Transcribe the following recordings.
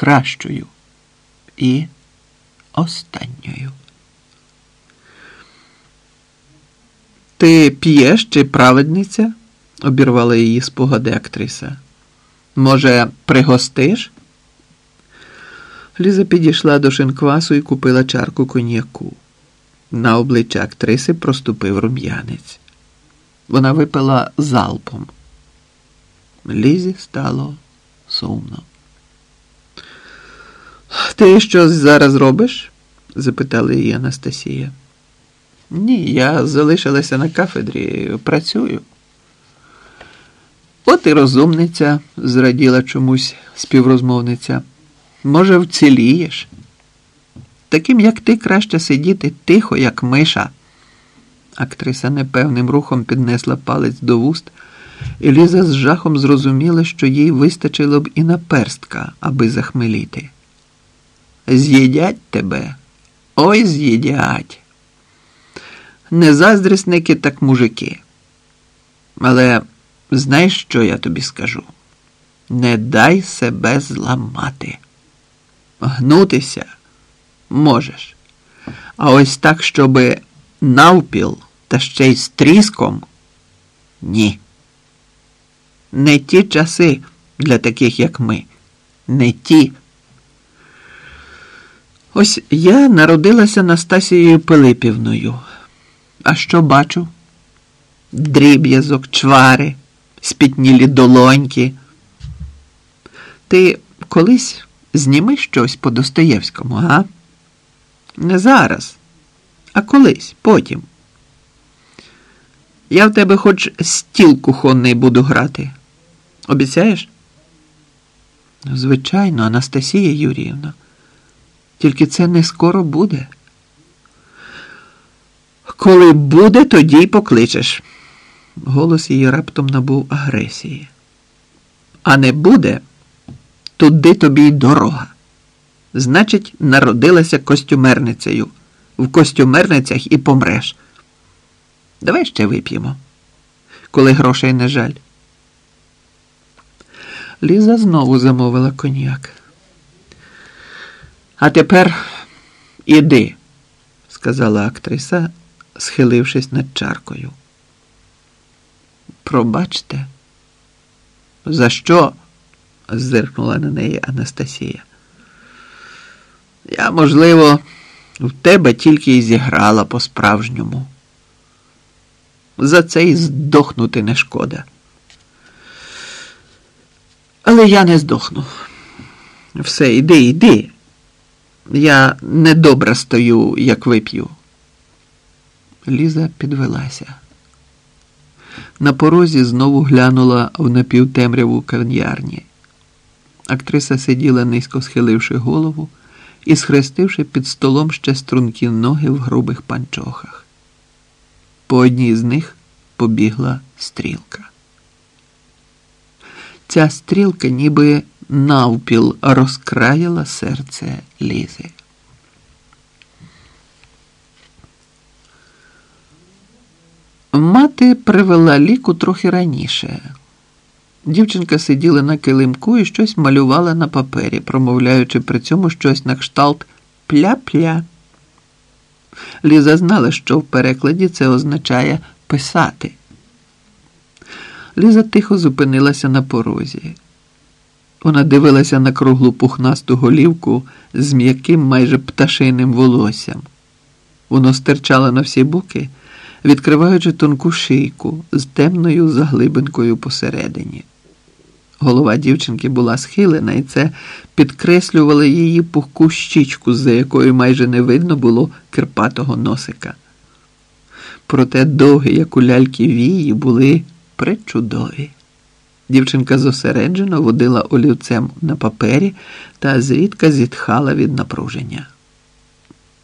кращою і останньою. Ти п'єш чи праведниця? обірвала її спогади актриса. Може, пригостиш? Ліза підійшла до шинквасу і купила чарку коньяку. На обличчя актриси проступив рум'янець. Вона випила залпом. Лізі стало сумно. Ти щось зараз робиш? запитала її Анастасія. Ні, я залишилася на кафедрі, працюю. От і розумниця, зраділа чомусь співрозмовниця. Може, вцілієш? Таким, як ти, краще сидіти тихо, як миша. Актриса непевним рухом піднесла палець до вуст, і Ліза з жахом зрозуміла, що їй вистачило б і наперстка, аби захмеліти. З'їдять тебе, ой з'їдять. Не заздрісники, так мужики. Але знаєш, що я тобі скажу? Не дай себе зламати. Гнутися можеш. А ось так, щоби навпіл та ще й з тріском ні. Не ті часи для таких, як ми. Не ті. Ось я народилася Настасією Пилипівною. А що бачу? Дріб'язок, чвари, спітнілі долоньки. Ти колись зніми щось по Достоєвському, га? Не зараз, а колись, потім. Я в тебе хоч стіл кухонний буду грати. Обіцяєш? Звичайно, Анастасія Юріївна. Тільки це не скоро буде. Коли буде, тоді й покличеш. Голос її раптом набув агресії. А не буде, туди тобі й дорога. Значить, народилася костюмерницею. В костюмерницях і помреш. Давай ще вип'ємо, коли грошей не жаль. Ліза знову замовила коньяк. А тепер іди, сказала актриса, схилившись над чаркою. Пробачте, за що? зиркнула на неї Анастасія. Я, можливо, в тебе тільки і зіграла по-справжньому. За це й здохнути не шкода. Але я не здохну. Все, йди, йди. Я недобре стою, як вип'ю. Ліза підвелася. На порозі знову глянула в напівтемряву кав'ярні. Актриса сиділа низько схиливши голову і схрестивши під столом ще стрункі ноги в грубих панчохах. По одній з них побігла стрілка. Ця стрілка ніби навпіл розкраїла серце Лізи. Мати привела ліку трохи раніше. Дівчинка сиділа на килимку і щось малювала на папері, промовляючи при цьому щось на кшталт пля-пля. Ліза знала, що в перекладі це означає писати. Ліза тихо зупинилася на порозі. Вона дивилася на круглу пухнасту голівку з м'яким майже пташиним волоссям. Воно стирчало на всі боки, відкриваючи тонку шийку з темною заглибинкою посередині. Голова дівчинки була схилена, і це підкреслювало її пухку щічку, за якою майже не видно було кирпатого носика. Проте довгі, як у ляльки вії, були пречудові. Дівчинка зосереджено водила олівцем на папері та зрідка зітхала від напруження.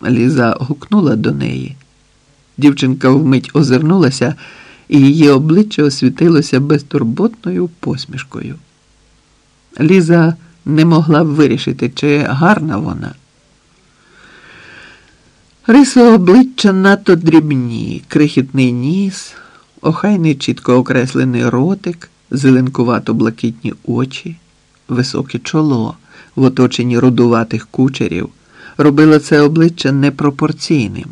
Ліза гукнула до неї. Дівчинка вмить озирнулася, і її обличчя освітилося безтурботною посмішкою. Ліза не могла вирішити, чи гарна вона. Риси обличчя надто дрібні, крихітний ніс, охайний чітко окреслений ротик, зеленкувато блакитні очі, високе чоло, в оточенні рудуватих кучерів робило це обличчя непропорційним.